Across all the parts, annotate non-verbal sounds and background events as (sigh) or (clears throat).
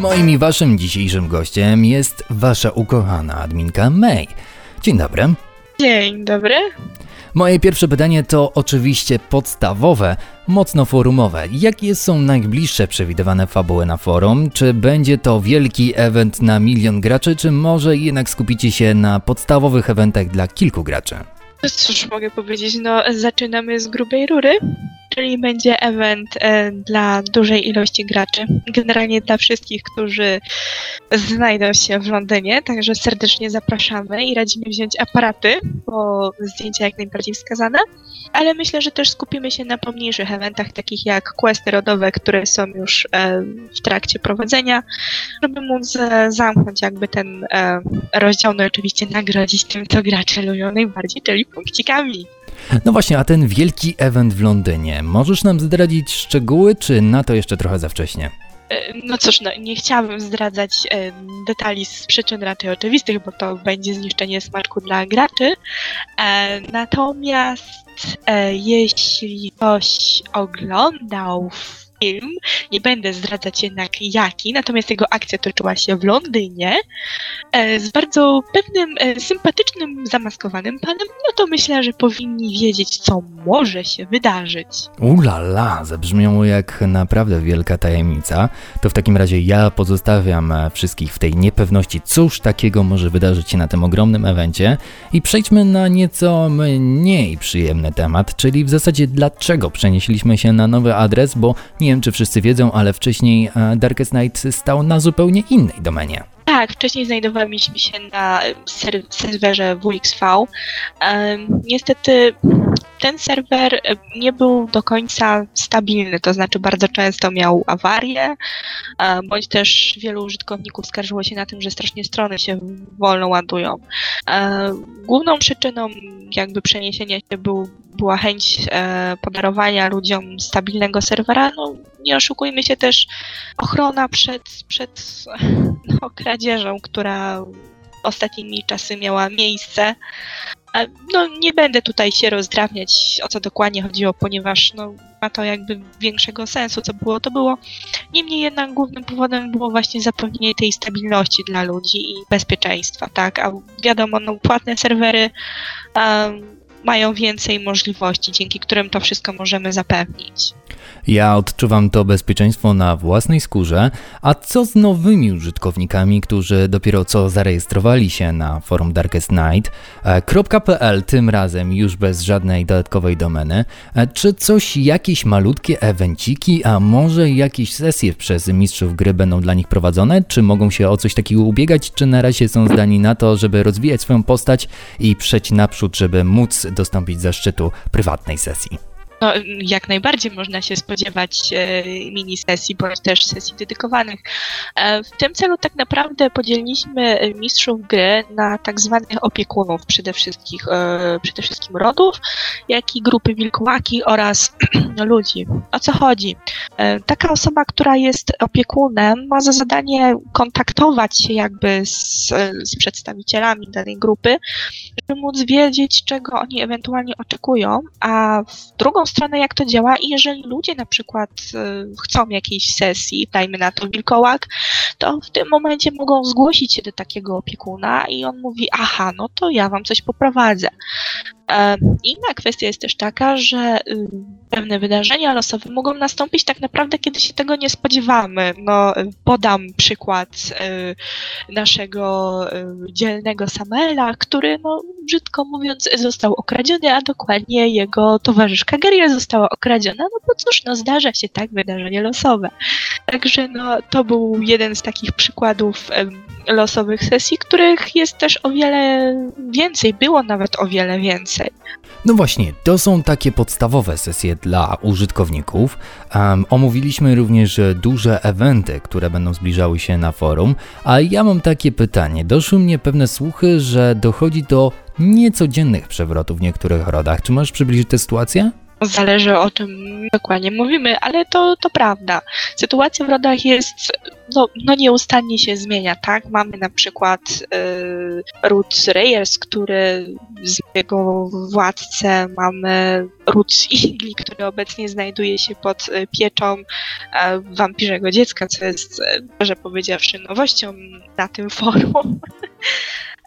Moim i waszym dzisiejszym gościem jest wasza ukochana adminka May. Dzień dobry. Dzień dobry. Moje pierwsze pytanie to oczywiście podstawowe, mocno forumowe. Jakie są najbliższe przewidywane fabuły na forum? Czy będzie to wielki event na milion graczy, czy może jednak skupicie się na podstawowych eventach dla kilku graczy? Cóż mogę powiedzieć, no zaczynamy z grubej rury, czyli będzie event e, dla dużej ilości graczy, generalnie dla wszystkich, którzy znajdą się w Londynie, także serdecznie zapraszamy i radzimy wziąć aparaty, bo zdjęcia jak najbardziej wskazane, ale myślę, że też skupimy się na pomniejszych eventach, takich jak questy rodowe, które są już e, w trakcie prowadzenia, żeby móc e, zamknąć jakby ten e, rozdział, no oczywiście nagrodzić tym, co gracze lubią najbardziej, czyli punkcikami. No właśnie, a ten wielki event w Londynie, możesz nam zdradzić szczegóły, czy na to jeszcze trochę za wcześnie? E, No cóż, no, nie chciałabym zdradzać e, detali z przyczyn raczej oczywistych, bo to będzie zniszczenie smaczku dla graczy. E, natomiast jeśli ktoś oglądał film, nie będę zdradzać jednak jaki, natomiast jego akcja toczyła się w Londynie e, z bardzo pewnym e, sympatycznym, zamaskowanym panem, no to myślę, że powinni wiedzieć, co może się wydarzyć. Ulala, zabrzmiało jak naprawdę wielka tajemnica. To w takim razie ja pozostawiam e, wszystkich w tej niepewności, cóż takiego może wydarzyć się na tym ogromnym evencie i przejdźmy na nieco mniej przyjemny temat, czyli w zasadzie dlaczego przenieśliśmy się na nowy adres, bo nie wiem czy wszyscy wiedzą, ale wcześniej e, Darkest Night stał na zupełnie innej domenie. Tak, wcześniej znajdowaliśmy się na em, ser- serwerze WXV. Em, niestety ten serwer em, nie był do końca stabilny, to znaczy bardzo często miał awarie, e, bądź też wielu użytkowników skarżyło się na tym, że strasznie strony się wolno ładują. E, Główną przyczyną jakby przeniesienia się był, była chęć e, podarowania ludziom stabilnego serwera. No, nie oszukujmy się też, ochrona przed, przed (laughs) no, kradzieżą, która ostatnimi czasy miała miejsce. No, nie będę tutaj się rozdrabniać, o co dokładnie chodziło, ponieważ no, ma to jakby większego sensu, co było, to było. Niemniej jednak głównym powodem było właśnie zapewnienie tej stabilności dla ludzi i bezpieczeństwa, tak? A wiadomo, no, płatne serwery em, mają więcej możliwości, dzięki którym to wszystko możemy zapewnić. Ja odczuwam to bezpieczeństwo na własnej skórze, a co z nowymi użytkownikami, którzy dopiero co zarejestrowali się na forum Darkest Night, e, .pl tym razem już bez żadnej dodatkowej domeny, E, czy coś, jakieś malutkie evenciki, a może jakieś sesje przez mistrzów gry będą dla nich prowadzone, czy mogą się o coś takiego ubiegać, czy na razie są zdani na to, żeby rozwijać swoją postać i przejść naprzód, żeby móc dostąpić zaszczytu prywatnej sesji. No, jak najbardziej można się spodziewać e, mini sesji, bądź też sesji dedykowanych. E, w tym celu tak naprawdę podzieliliśmy mistrzów gry na tak zwanych opiekunów przede wszystkim, e, przede wszystkim rodów, jak i grupy wilkołaki oraz (clears throat) ludzi. O co chodzi? E, taka osoba, która jest opiekunem, ma za zadanie kontaktować się jakby z, z przedstawicielami danej grupy, żeby móc wiedzieć, czego oni ewentualnie oczekują, a w drugą stronę jak to działa i jeżeli ludzie na przykład e, chcą jakiejś sesji, dajmy na to wilkołak, to w tym momencie mogą zgłosić się do takiego opiekuna i on mówi, aha, no to ja wam coś poprowadzę. E, Inna kwestia jest też taka, że y, pewne wydarzenia losowe mogą nastąpić tak naprawdę, kiedy się tego nie spodziewamy. No, podam przykład y, naszego y, dzielnego Samela, który, no, brzydko mówiąc, został okradziony, a dokładnie jego towarzyszka Geriel została okradziona. No bo cóż, no zdarza się tak wydarzenie losowe. Także no, to był jeden z takich przykładów losowych sesji, których jest też o wiele więcej, było nawet o wiele więcej. No właśnie, to są takie podstawowe sesje dla użytkowników. Em, omówiliśmy również duże eventy, które będą zbliżały się na forum, a ja mam takie pytanie. Doszły mnie pewne słuchy, że dochodzi do niecodziennych przewrotów w niektórych rodach. Czy możesz przybliżyć tę sytuację? Zależy o czym dokładnie mówimy, ale to, to prawda. Sytuacja w rodach jest, no, no nieustannie się zmienia, tak? Mamy na przykład y, ród Reyes, który z jego władcę mamy ród Igli, który obecnie znajduje się pod y, pieczą e, wampirzego dziecka, co jest, że powiedziawszy, nowością na tym forum. (laughs)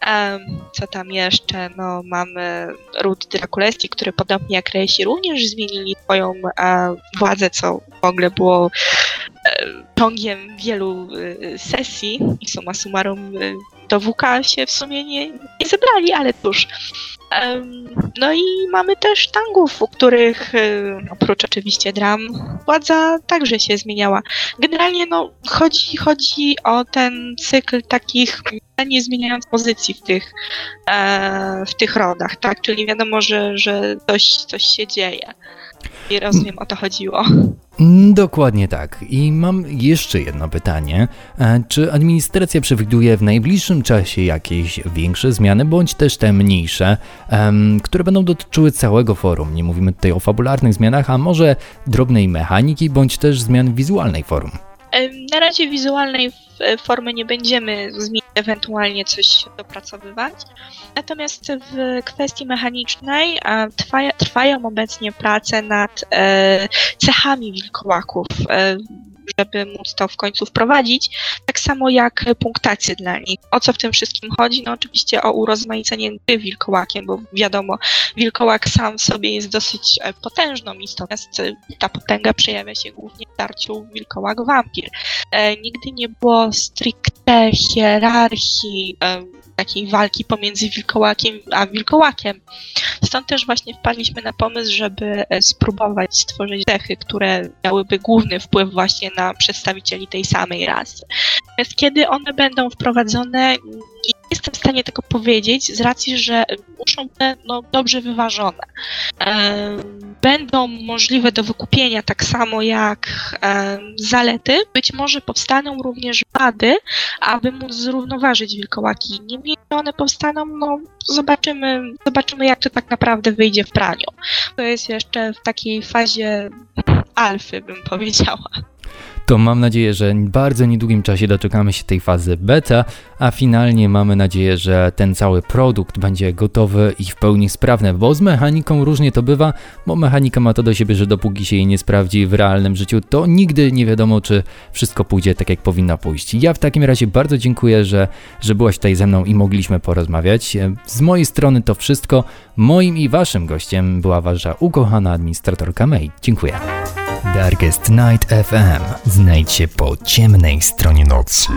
Co tam jeszcze? No, mamy ród Draculesti, który podobnie jak Rejsi również zmienili swoją e, władzę, co w ogóle było e, ciągiem wielu e, sesji i summa summarum do WK się w sumie nie, nie zebrali, ale cóż. No i mamy też tangów, u których oprócz oczywiście dram władza także się zmieniała. Generalnie no, chodzi, chodzi o ten cykl takich nie zmieniając pozycji w tych, e, w tych rodach, tak? Czyli wiadomo, że, że coś, coś się dzieje. I rozumiem, o to chodziło. Mm, dokładnie tak. I mam jeszcze jedno pytanie. E, czy administracja przewiduje w najbliższym czasie jakieś większe zmiany, bądź też te mniejsze, które będą dotyczyły całego forum? Nie mówimy tutaj o fabularnych zmianach, a może drobnej mechaniki, bądź też zmian wizualnej forum? Na razie wizualnej formy nie będziemy zmieniać, ewentualnie coś dopracowywać. Natomiast w kwestii mechanicznej trwają, obecnie prace nad e, cechami wilkołaków. Żeby móc to w końcu wprowadzić, tak samo jak punktację dla nich. O co w tym wszystkim chodzi? No oczywiście o urozmaicenie gry wilkołakiem, bo wiadomo, wilkołak sam w sobie jest dosyć e, potężną istotą, natomiast e, ta potęga przejawia się głównie w starciu wilkołak-wampir. E, nigdy nie było stricte hierarchii e, takiej walki pomiędzy wilkołakiem a wilkołakiem. Stąd też właśnie wpadliśmy na pomysł, żeby e, spróbować stworzyć cechy, które miałyby główny wpływ właśnie na przedstawicieli tej samej rasy. Natomiast kiedy one będą wprowadzone, stanie tego powiedzieć z racji, że muszą być no, dobrze wyważone. Będą możliwe do wykupienia tak samo jak zalety. Być może powstaną również wady, aby móc zrównoważyć wilkołaki. Niemniej one powstaną, no zobaczymy, zobaczymy jak to tak naprawdę wyjdzie w praniu. To jest jeszcze w takiej fazie alfy, bym powiedziała to mam nadzieję, że w bardzo niedługim czasie doczekamy się tej fazy beta, a finalnie mamy nadzieję, że ten cały produkt będzie gotowy i w pełni sprawny, bo z mechaniką różnie to bywa, bo mechanika ma to do siebie, że dopóki się jej nie sprawdzi w realnym życiu, to nigdy nie wiadomo, czy wszystko pójdzie tak, jak powinno pójść. Ja w takim razie bardzo dziękuję, że, że byłaś tutaj ze mną i mogliśmy porozmawiać. Z mojej strony to wszystko. Moim i waszym gościem była wasza ukochana administratorka May. Dziękuję. Darkest Night FM. Znajdź się po ciemnej stronie nocy.